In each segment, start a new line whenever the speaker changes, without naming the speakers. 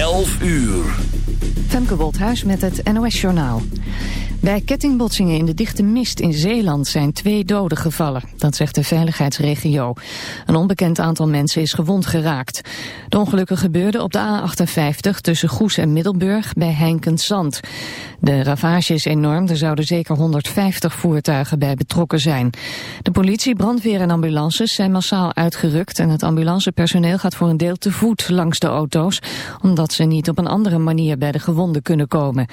11 uur.
Femke Wolthuis met het NOS Journaal. Bij kettingbotsingen in de dichte mist in Zeeland zijn twee doden gevallen. Dat zegt de veiligheidsregio. Een onbekend aantal mensen is gewond geraakt. De ongelukken gebeurden op de A58 tussen Goes en Middelburg bij Heinkensand. De ravage is enorm, er zouden zeker 150 voertuigen bij betrokken zijn. De politie, brandweer en ambulances zijn massaal uitgerukt... en het ambulancepersoneel gaat voor een deel te voet langs de auto's... omdat ze niet op een andere manier bij de gewonden kunnen komen.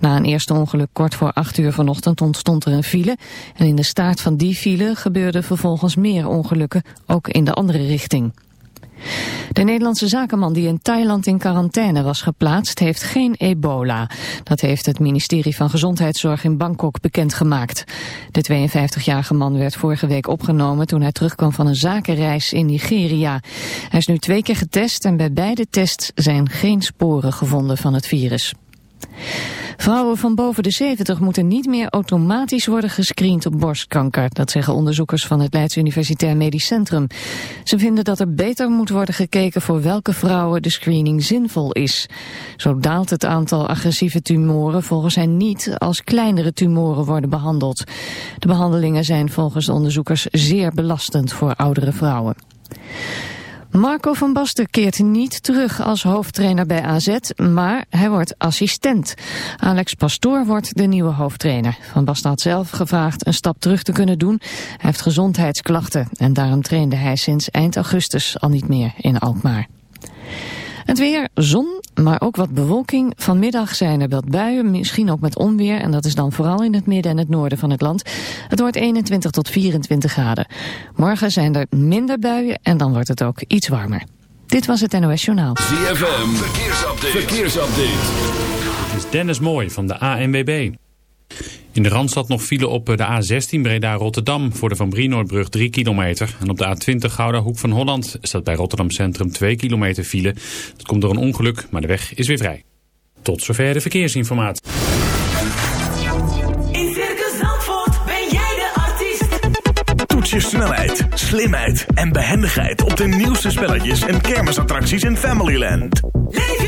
Na een eerste ongeluk kort voor 8 uur vanochtend ontstond er een file... en in de staart van die file gebeurden vervolgens meer ongelukken, ook in de andere richting. De Nederlandse zakenman die in Thailand in quarantaine was geplaatst heeft geen ebola. Dat heeft het ministerie van Gezondheidszorg in Bangkok bekendgemaakt. De 52-jarige man werd vorige week opgenomen toen hij terugkwam van een zakenreis in Nigeria. Hij is nu twee keer getest en bij beide tests zijn geen sporen gevonden van het virus. Vrouwen van boven de 70 moeten niet meer automatisch worden gescreend op borstkanker. Dat zeggen onderzoekers van het Leids Universitair Medisch Centrum. Ze vinden dat er beter moet worden gekeken voor welke vrouwen de screening zinvol is. Zo daalt het aantal agressieve tumoren volgens hen niet als kleinere tumoren worden behandeld. De behandelingen zijn volgens de onderzoekers zeer belastend voor oudere vrouwen. Marco van Basten keert niet terug als hoofdtrainer bij AZ, maar hij wordt assistent. Alex Pastoor wordt de nieuwe hoofdtrainer. Van Basten had zelf gevraagd een stap terug te kunnen doen. Hij heeft gezondheidsklachten en daarom trainde hij sinds eind augustus al niet meer in Alkmaar. Het weer, zon, maar ook wat bewolking. Vanmiddag zijn er wat buien, misschien ook met onweer. En dat is dan vooral in het midden en het noorden van het land. Het wordt 21 tot 24 graden. Morgen zijn er minder buien en dan wordt het ook iets warmer. Dit was het NOS Journaal.
ZFM, verkeersupdate. verkeersupdate.
Dit is Dennis Mooi van de ANWB. In de Randstad nog file op de A16 Breda-Rotterdam voor de Van Brienoordbrug 3 kilometer. En op de A20 Gouda Hoek van Holland staat bij Rotterdam Centrum 2 kilometer file. Dat komt door een ongeluk, maar de weg is weer vrij. Tot zover de verkeersinformatie.
In Circus Zandvoort ben jij de artiest.
Toets je snelheid, slimheid en behendigheid op de nieuwste spelletjes en kermisattracties in Familyland.
Leef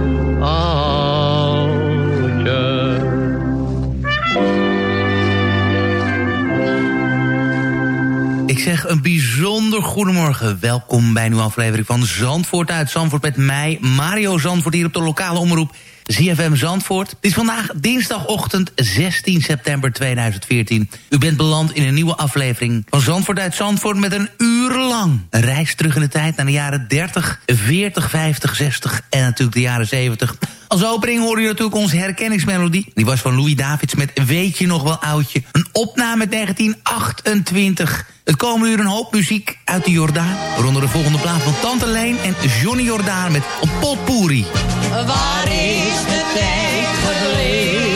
een bijzonder goedemorgen. Welkom bij een nieuwe aflevering van Zandvoort uit Zandvoort... met mij, Mario Zandvoort, hier op de lokale omroep ZFM Zandvoort. Het is vandaag dinsdagochtend 16 september 2014. U bent beland in een nieuwe aflevering van Zandvoort uit Zandvoort... met een uur lang een reis terug in de tijd naar de jaren 30, 40, 50, 60 en natuurlijk de jaren 70... Als opening hoorde je natuurlijk onze herkenningsmelodie. Die was van Louis Davids met Weet je nog wel oudje. Een opname uit 1928. Het komen uur een hoop muziek uit de Jordaan. Waaronder de volgende plaat van Tante Leen en Johnny Jordaan met potpourri.
Waar is de tijd gebleven?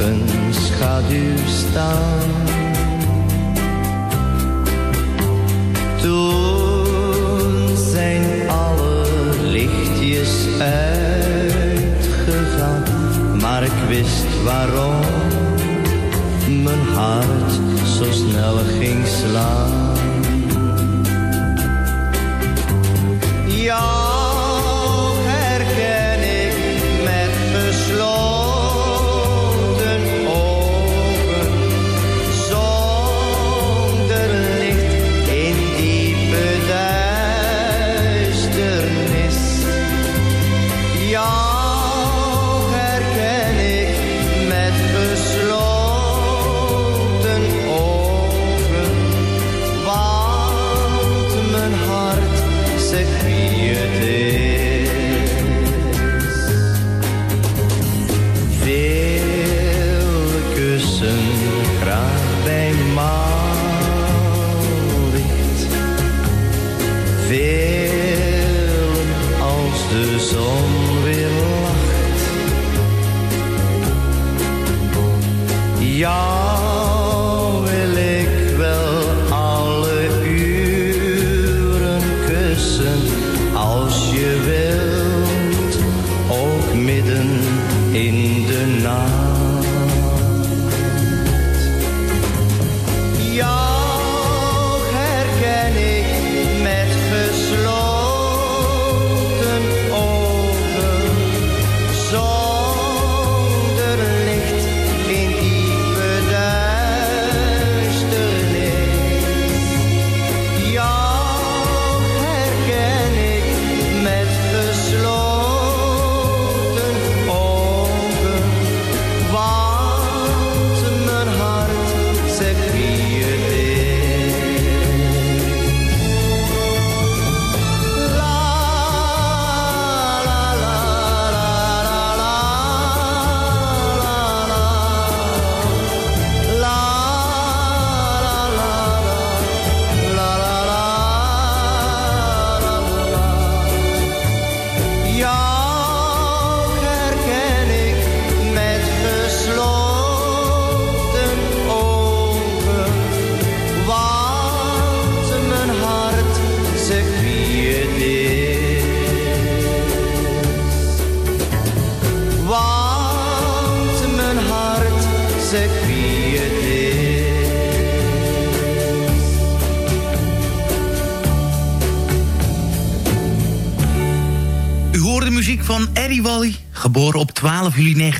een
schaduw staan. Toen zijn alle lichtjes uitgegaan, maar ik wist waarom mijn hart zo snel ging slaan.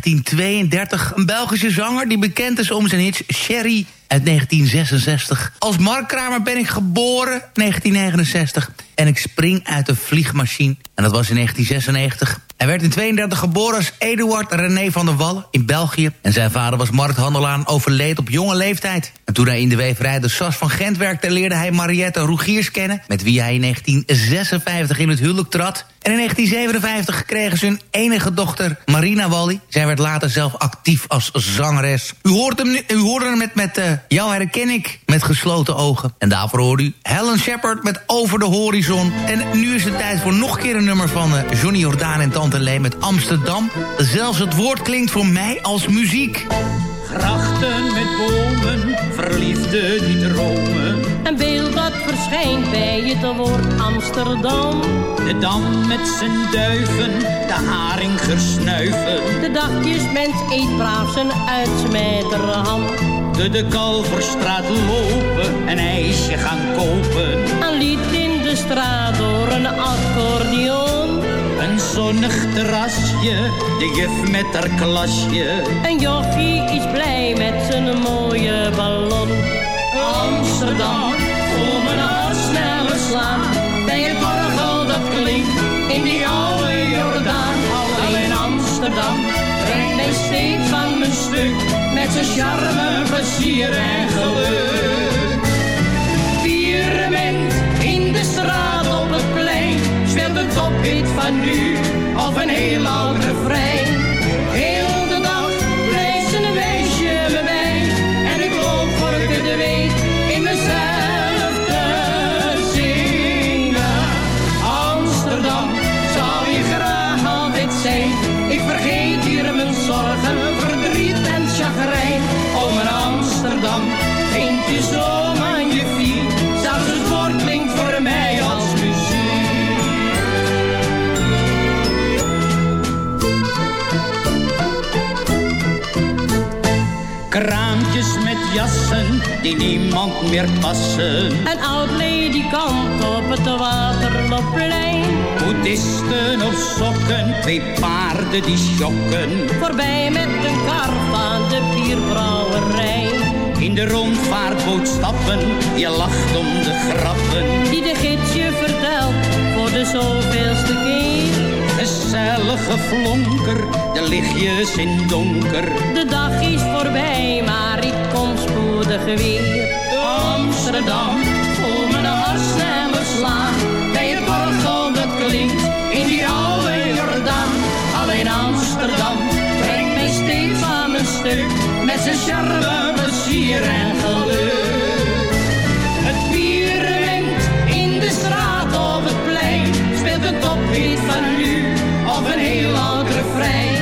1932. Een Belgische zanger die bekend is om zijn hits Sherry uit 1966. Als Mark Kramer ben ik geboren 1969. En ik spring uit de vliegmachine. En dat was in 1996. Hij werd in 32 geboren als Eduard René van der Wallen in België. En zijn vader was markthandelaar overleed op jonge leeftijd. En toen hij in de weverij de Sas van Gent werkte... leerde hij Mariette Rogiers kennen... met wie hij in 1956 in het huwelijk trad. En in 1957 kregen ze hun enige dochter Marina Wally. Zij werd later zelf actief als zangeres. U hoort hem, nu, u hoorde hem met, met uh, Jou herken ik, met gesloten ogen. En daarvoor hoorde u Helen Shepard met Over de Horizon. En nu is het tijd voor nog een keer een nummer van uh, Johnny Jordaan en Tante Lee met Amsterdam. Zelfs het woord klinkt voor mij als muziek.
Grachten met bomen, verliefden die dromen.
Een beeld dat verschijnt bij het woord Amsterdam.
De dam met zijn duiven, de haringers snuiven.
De dagjes mens eet braaf zijn uitsmijterham.
De de Kalverstraat lopen, een ijsje gaan kopen.
Een lied in de straat door een accordeon.
Een zonnig terrasje, de juf met haar klasje.
Een jochie is blij met zijn mooie ballon.
Amsterdam, voel me hart sneller slaan. Bij het orgel dat klinkt in die oude Jordaan. Alleen Amsterdam brengt mij steeds van mijn stuk. Met zijn charme, plezier en geluk. Firmament in de straat op het plein. Speelt een tophit van nu of een heel oud refrein. Jassen die niemand meer passen.
Een oud ledikant op het Waterloopplein.
Boeddhisten op sokken, twee paarden die schokken.
Voorbij met een kar van de bierbrouwerij.
In de rondvaartboot stappen, je lacht om de grappen.
Die de gids je vertelt voor de zoveelste keer.
Gezellige flonker, de lichtjes in donker.
De dag is voorbij, maar ik kom spoedig weer.
Amsterdam, voel me de sneller slaan. Bij het orgel dat klinkt in die oude Jordaan. Alleen Amsterdam brengt mij steeds van mijn stuk. Met zijn charme, plezier en Tophit van nu of een heel oud refrein.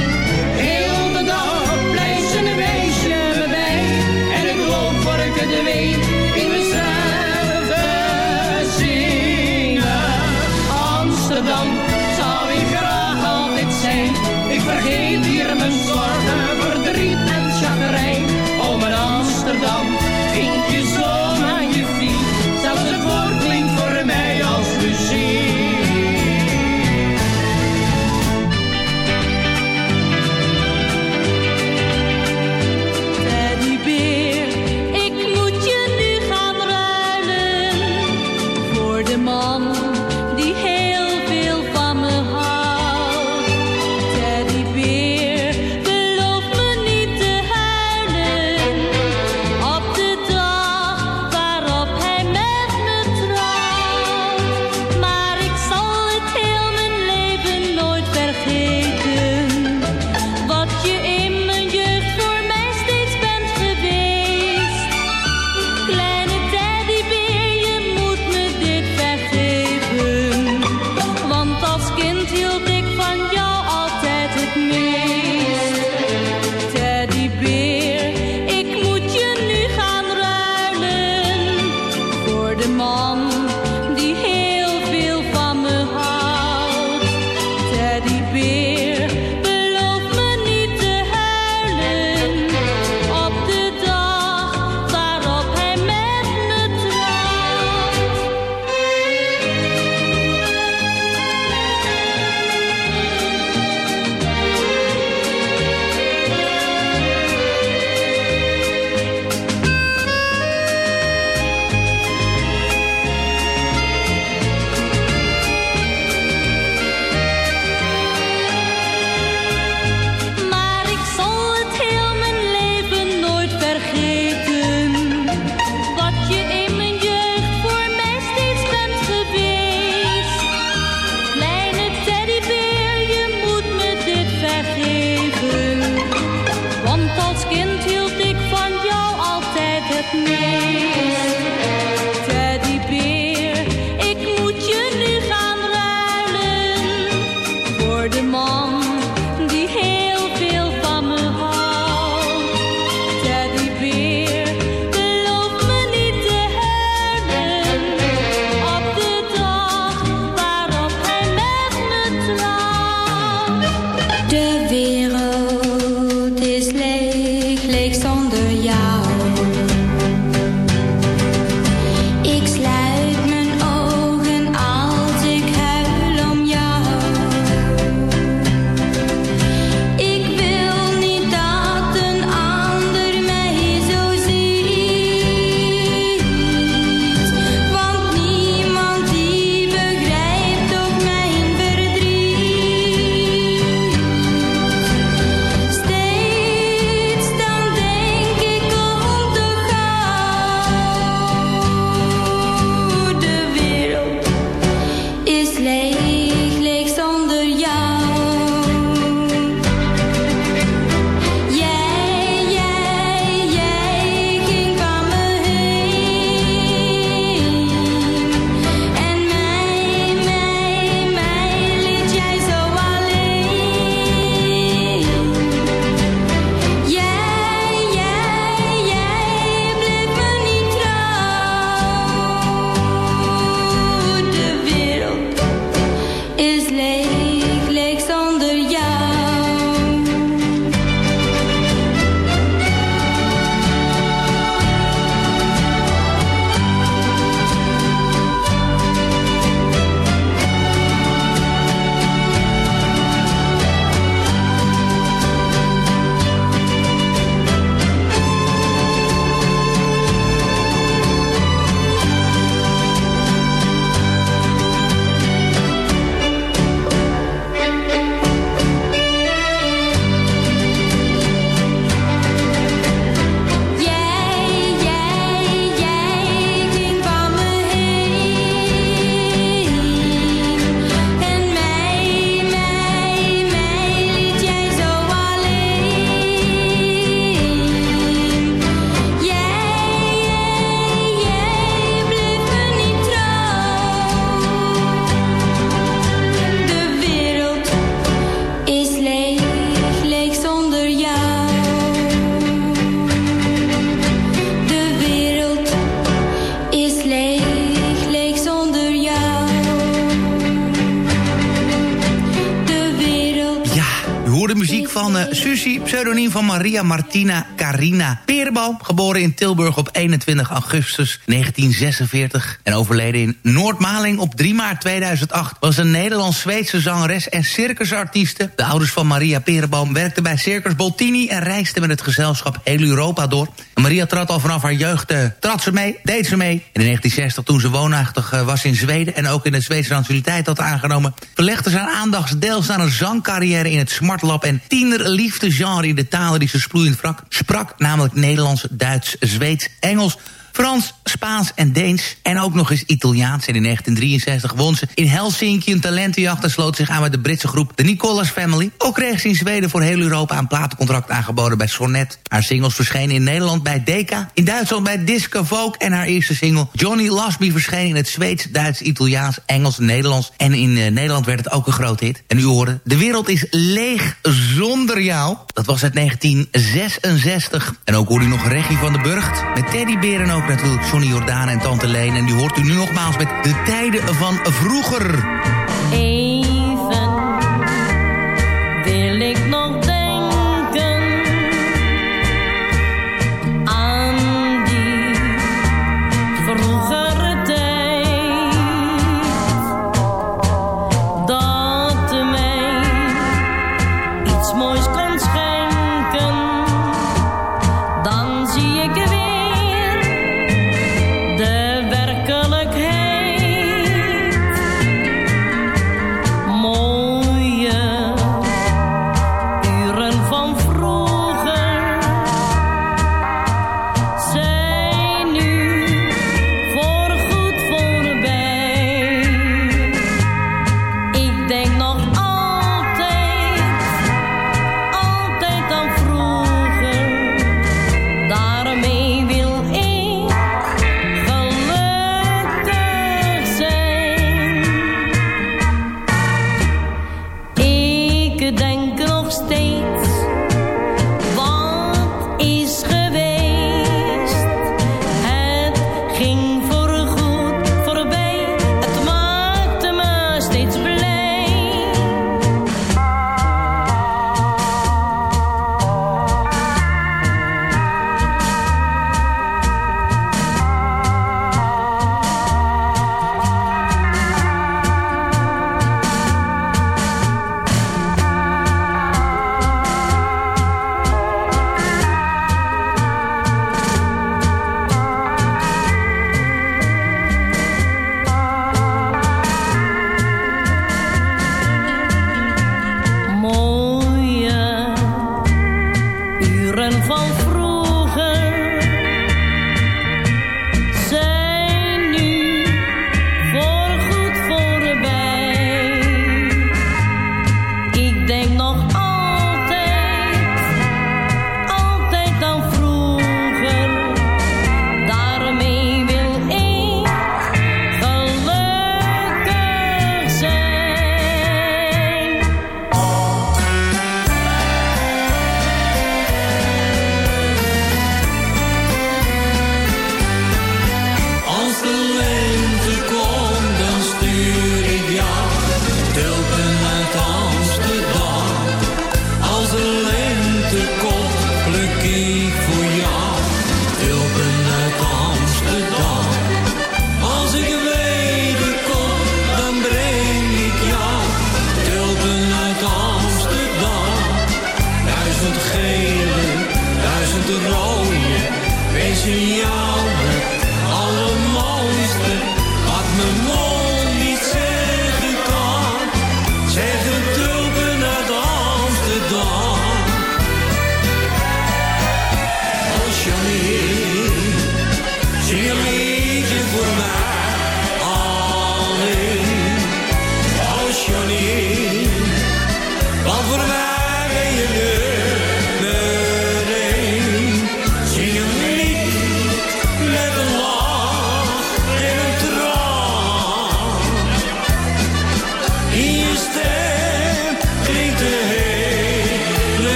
Pseudoniem van Maria Martina Carina Perenboom. Geboren in Tilburg op 21 augustus 1946 en overleden in Noordmaling op 3 maart 2008. Was een Nederlands-Zweedse zangeres en circusartieste. De ouders van Maria Perenboom werkten bij Circus Boltini... en reisden met het gezelschap heel Europa door. Maria trad al vanaf haar jeugd, eh, trad ze mee, deed ze mee. In 1960, toen ze woonachtig eh, was in Zweden... en ook in de Zweedse nationaliteit had aangenomen... verlegde ze haar aandacht deels naar een zangcarrière in het smartlab... en tienerliefdegenre in talen die ze sprak. Sprak namelijk Nederlands, Duits, Zweeds, Engels... Frans, Spaans en Deens. En ook nog eens Italiaans. En in 1963 won ze in Helsinki een talentenjacht... en sloot zich aan met de Britse groep The Nicholas Family. Ook kreeg ze in Zweden voor heel Europa een platencontract aangeboden bij Sonnet. Haar singles verschenen in Nederland bij Decca. In Duitsland bij Disco. En haar eerste single Johnny Me verscheen in het Zweeds, Duits, Italiaans, Engels, Nederlands. En in eh, Nederland werd het ook een groot hit. En u hoorde, de wereld is leeg zonder jou. Dat was uit 1966. En ook hoorde u nog Reggie van de Burgt. Met Teddybeer en ook natuurlijk Johnny Jordaan en Tante Leen. En die hoort u nu nogmaals met de tijden van vroeger.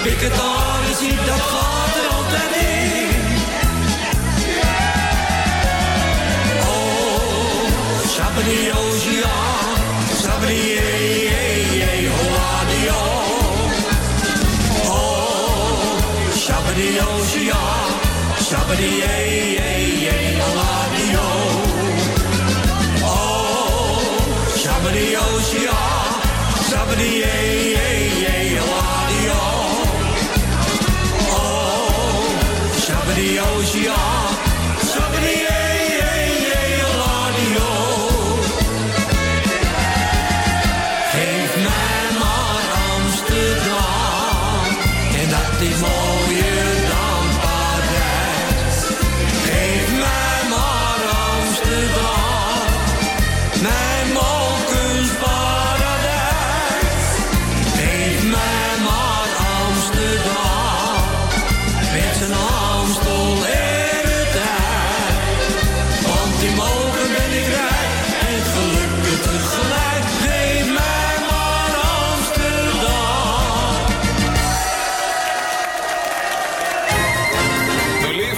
Een piketanissie, dat gaat er altijd in. Oh, Sabadio, Sabadie, Hoadio. Oh, Sabadio, Sabadie, Hoadio. Oh, Shabadi Oshia, Shabadi Eladio.
Yeah.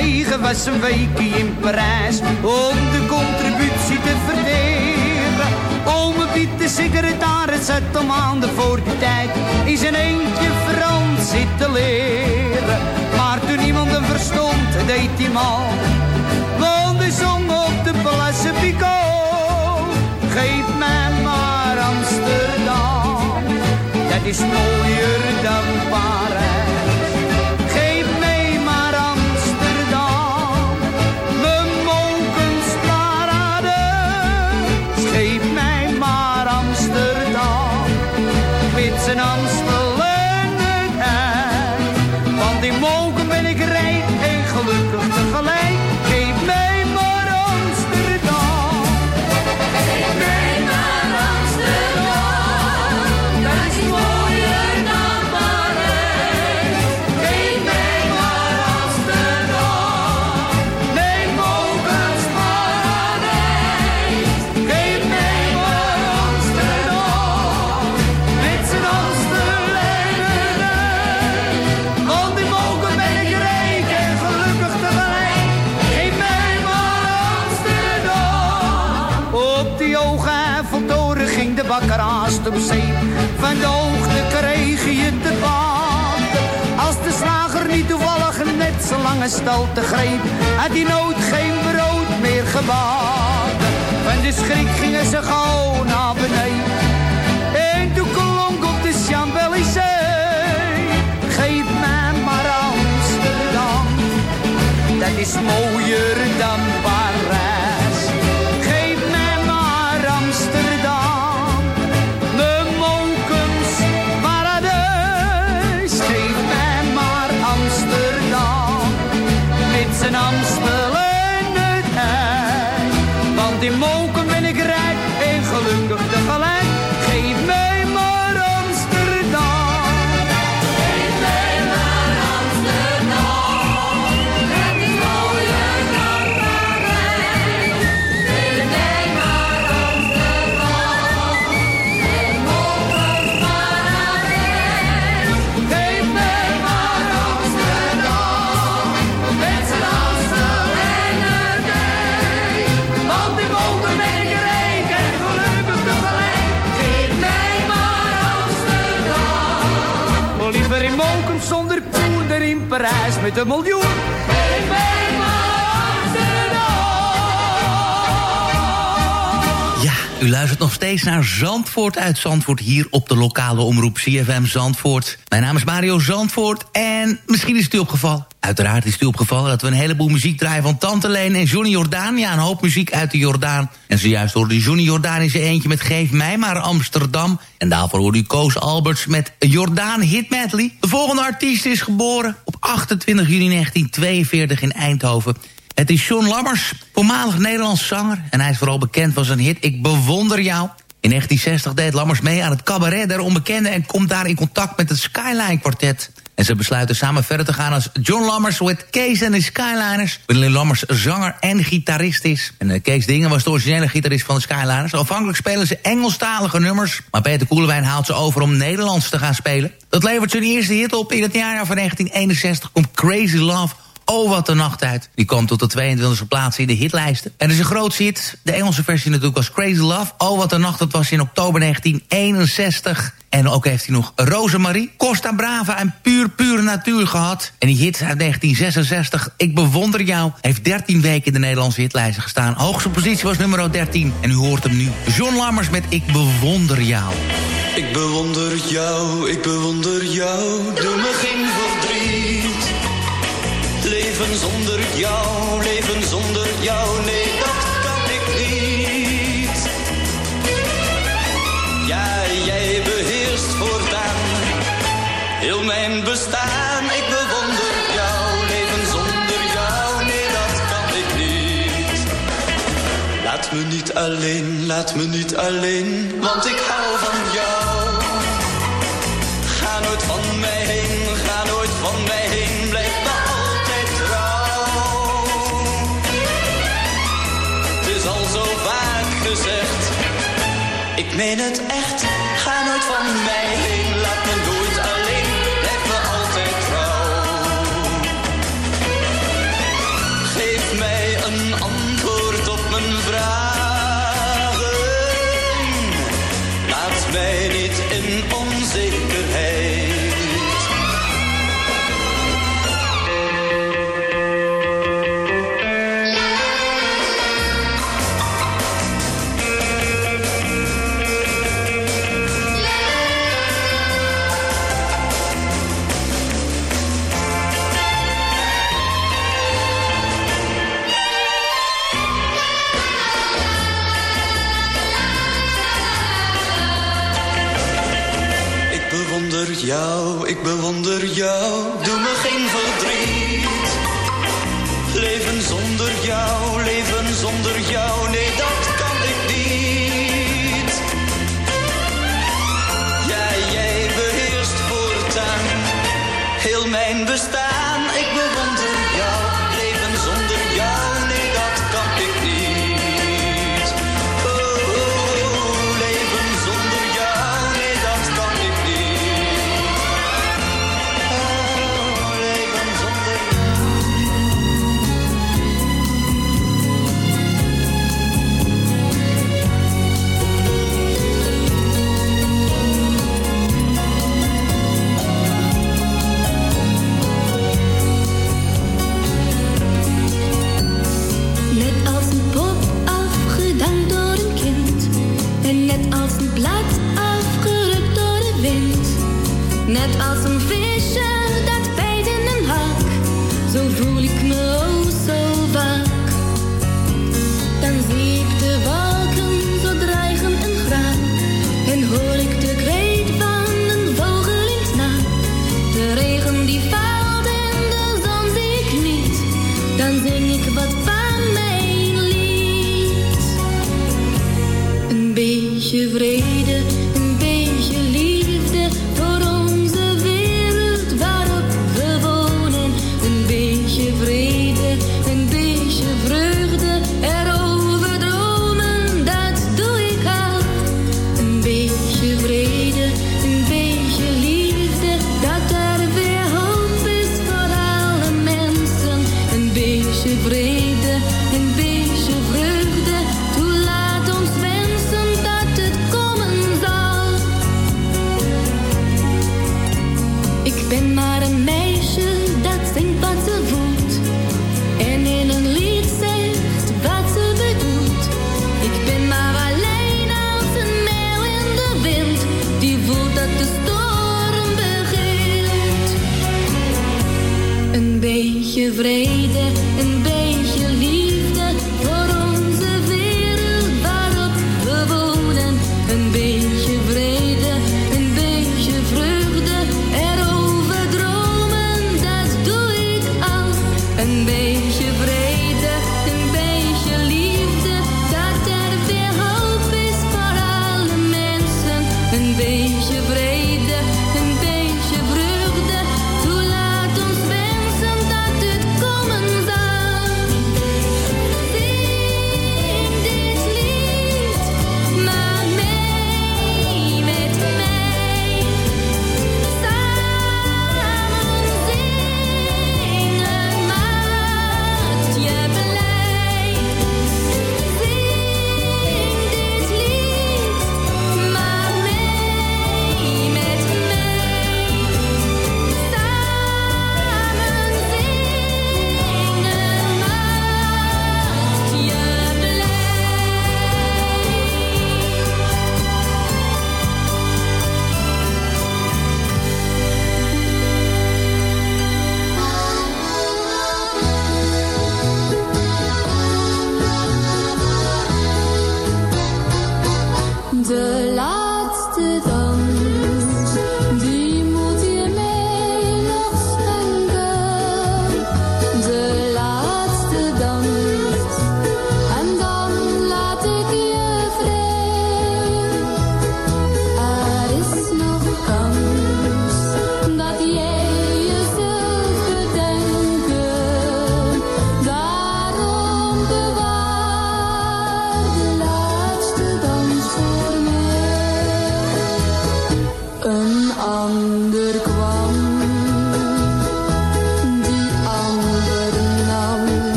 eigen was een weekje in Parijs om de contributie te verdelen. Ome Piet, de secretaris, zet om maanden voor die tijd in zijn eentje Frans zitten leren. Maar toen niemand hem verstond, deed hij mal. Want hij zong op de Place Picot. Geef mij maar Amsterdam, dat is mooier zo lange te greep, had hij nooit geen brood meer gebakken. Van de schrik gingen ze gauw naar beneden. En toen klonk op de Champs-Élysées. Geef mij maar Amsterdam. Dat is mooier dan Parijs met een miljoen.
Nog steeds naar Zandvoort uit Zandvoort... hier op de lokale omroep CFM Zandvoort. Mijn naam is Mario Zandvoort en misschien is het u opgevallen. Uiteraard is het u opgevallen dat we een heleboel muziek draaien... van Tante Leen en Johnny Jordaan. Ja, een hoop muziek uit de Jordaan. En zojuist hoorde Johnny Jordaan in zijn eentje met Geef mij maar Amsterdam. En daarvoor hoorde u Koos Alberts met Jordaan Hit Medley. De volgende artiest is geboren op 28 juni 1942 in Eindhoven... Het is John Lammers, voormalig Nederlands zanger. En hij is vooral bekend van zijn hit Ik bewonder jou. In 1960 deed Lammers mee aan het cabaret der onbekenden... en komt daar in contact met het Skyline Quartet. En ze besluiten samen verder te gaan als John Lammers... with Kees en de Skyliners. Wanneer Lammers zanger en gitarist is. En uh, Kees Dingen was de originele gitarist van de Skyliners. Afhankelijk spelen ze Engelstalige nummers... maar Peter Koelewijn haalt ze over om Nederlands te gaan spelen. Dat levert zijn eerste hit op. In het jaar van 1961 komt Crazy Love... Oh, wat een nacht uit. Die kwam tot de 22e plaats in de hitlijsten. En er is een grootste hit. De Engelse versie natuurlijk was Crazy Love. Oh, wat een nacht. Dat was in oktober 1961. En ook heeft hij nog Rosemarie, Costa Brava en Puur Pure Natuur gehad. En die hit uit 1966, Ik bewonder jou, heeft 13 weken in de Nederlandse hitlijsten gestaan. Hoogste positie was nummer 13. En u hoort hem nu. John Lammers met Ik bewonder jou.
Ik bewonder jou, ik bewonder jou, doe me geen verdriet. Leven zonder jou, leven zonder jou, nee, dat kan ik niet. Ja, jij beheerst voortaan heel mijn bestaan. Ik bewonder jou, leven zonder jou, nee, dat kan ik niet. Laat me niet alleen, laat me niet alleen, want ik hou van meen het echt, ik bewonder jou, doe me geen verdriet. Leven zonder jou, leven zonder jou, nee dat kan ik niet. Ja, jij beheerst voortaan heel mijn bestaan. Ik bewonder jou,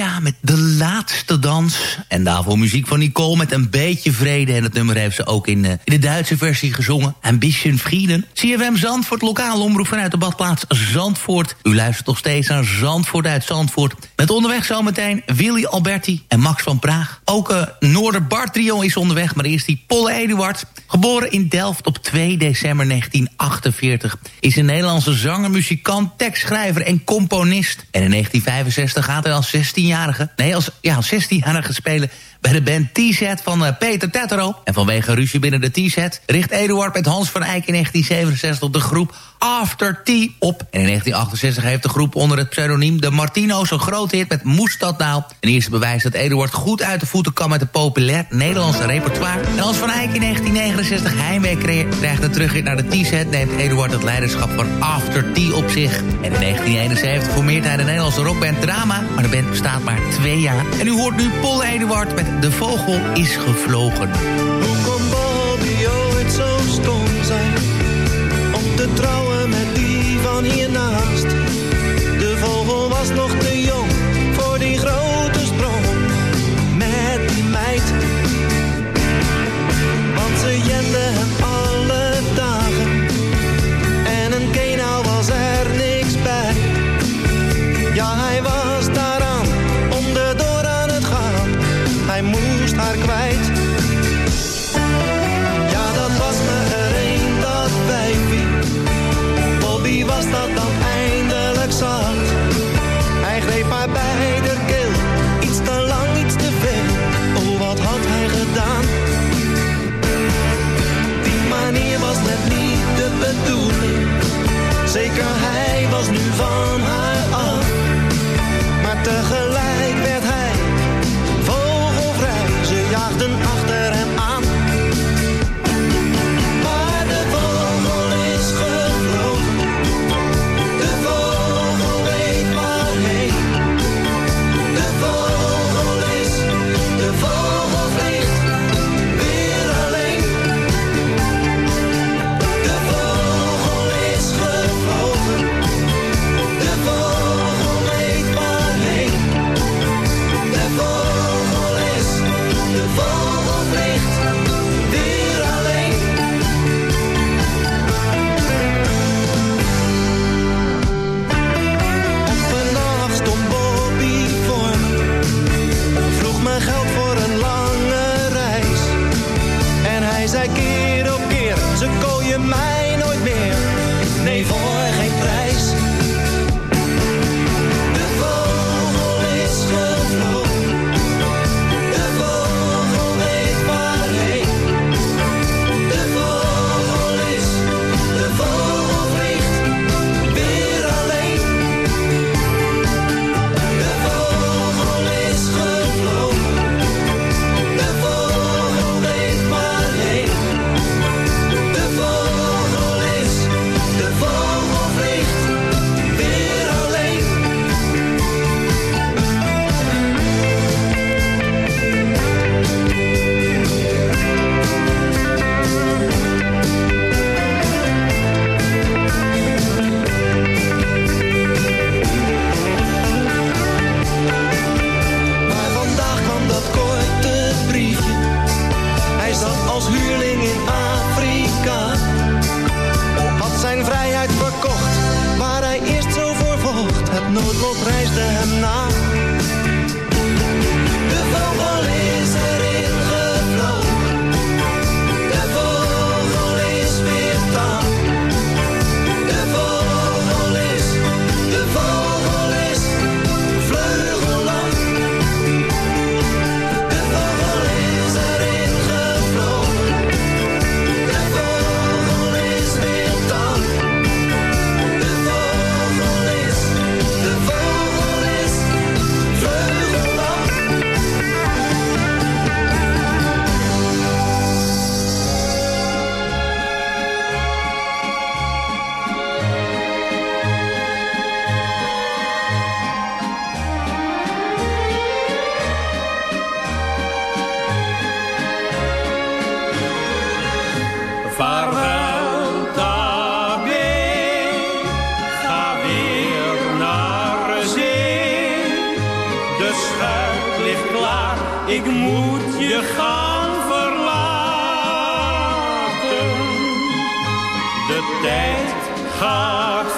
Anja met De Laatste Dans. En daarvoor muziek van Nicole met Een Beetje Vrede. En het nummer heeft ze ook in, uh, in de Duitse versie gezongen. Ambition Frieden. CFM Zandvoort, lokale omroep vanuit de badplaats Zandvoort. U luistert nog steeds naar Zandvoort uit Zandvoort. Met onderweg zometeen Willy Alberti en Max van Praag. Ook uh, Noorder Bart Trio is onderweg, maar eerst die Polle Eduard. Geboren in Delft op 2 december 1948. Is een Nederlandse zanger, muzikant, tekstschrijver en componist. En in 1965 gaat hij als 16-jarige... Nee, als, ja, als 16-jarige spelen bij de band T-Set van uh, Peter Tettero. En vanwege ruzie binnen de T-Set richt Eduard met Hans van Eyck in 1967 de groep After T op. En in 1968 heeft de groep onder het pseudoniem De Martino's een grote hit met Moest dat nou? Een eerste bewijs dat Eduard goed uit de voeten kan met het populair Nederlandse repertoire. En als Van Eyck in 1969 heimwee krijgt de terugrit naar de T-set... neemt Eduard het leiderschap van After T op zich. En in 1971 formeert hij de Nederlandse rockband Drama... maar de band bestaat maar twee jaar. En u hoort nu Paul Eduard met De Vogel is gevlogen.
Hoe kon Bobby ooit zo stom zijn om te trouwen met die van hiernaast? De vogel was nog te jong de
schuit ligt klaar, ik moet je gaan verlaten. De tijd gaat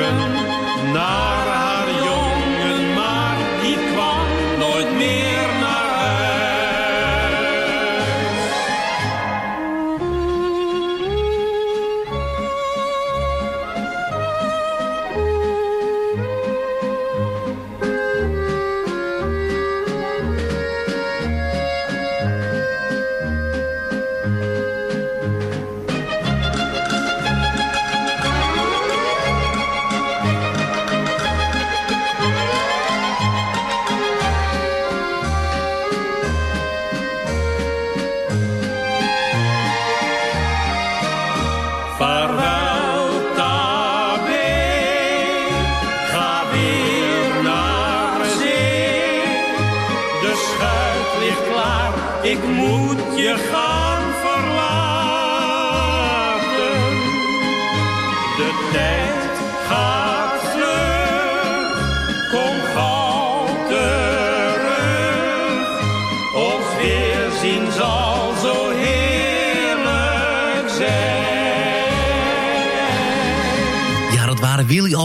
uitgekeken naar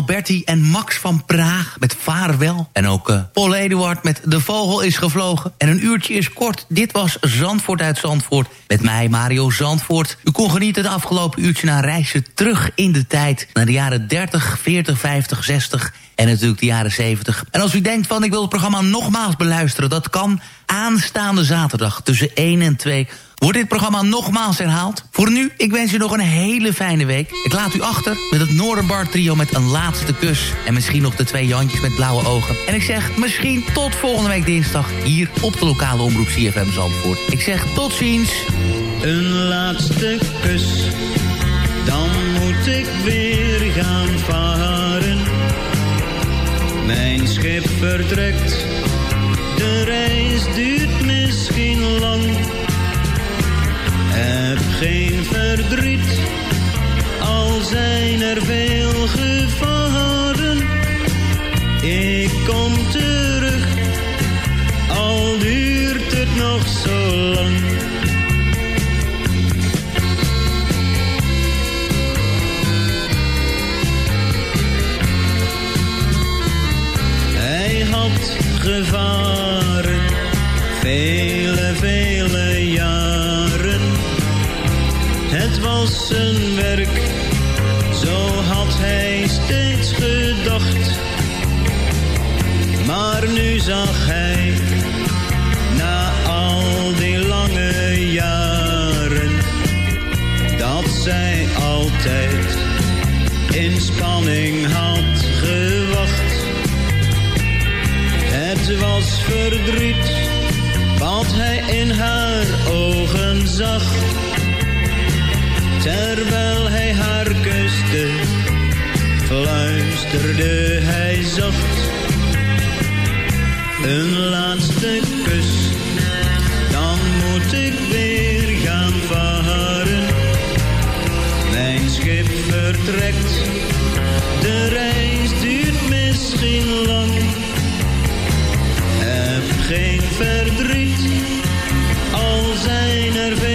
Alberti en Max van Praag met Vaarwel. En ook eh, Paul Eduard met De Vogel is gevlogen. En een uurtje is kort. Dit was Zandvoort uit Zandvoort. Met mij, Mario Zandvoort. U kon genieten het afgelopen uurtje naar reizen terug in de tijd. Naar de jaren 30, 40, 50, 60 en natuurlijk de jaren 70. En als u denkt van ik wil het programma nogmaals beluisteren... dat kan aanstaande zaterdag tussen 1 en 2 wordt dit programma nogmaals herhaald. Voor nu, ik wens u nog een hele fijne week. Ik laat u achter met het Noorderbar trio met een laatste kus. En misschien nog de twee Jantjes met blauwe ogen. En ik zeg misschien tot volgende week dinsdag hier op de lokale omroep CFM Zandvoort. Ik zeg tot ziens.
Een laatste kus, dan moet ik weer gaan varen. Mijn schip vertrekt, de reis duurt misschien lang. Heb geen verdriet, al zijn er veel gevaren. Ik kom terug, al duurt het nog zo lang. Hij had gevaren, Was zijn werk, zo had hij steeds gedacht. Maar nu zag hij, na al die lange jaren, dat zij altijd in spanning had gewacht. Het was verdriet wat hij in haar ogen zag. Terwijl hij haar kuste, fluisterde hij zacht. Een laatste kus, dan moet ik weer gaan varen. Mijn schip vertrekt, de reis duurt misschien lang. Heb geen verdriet, al zijn er veel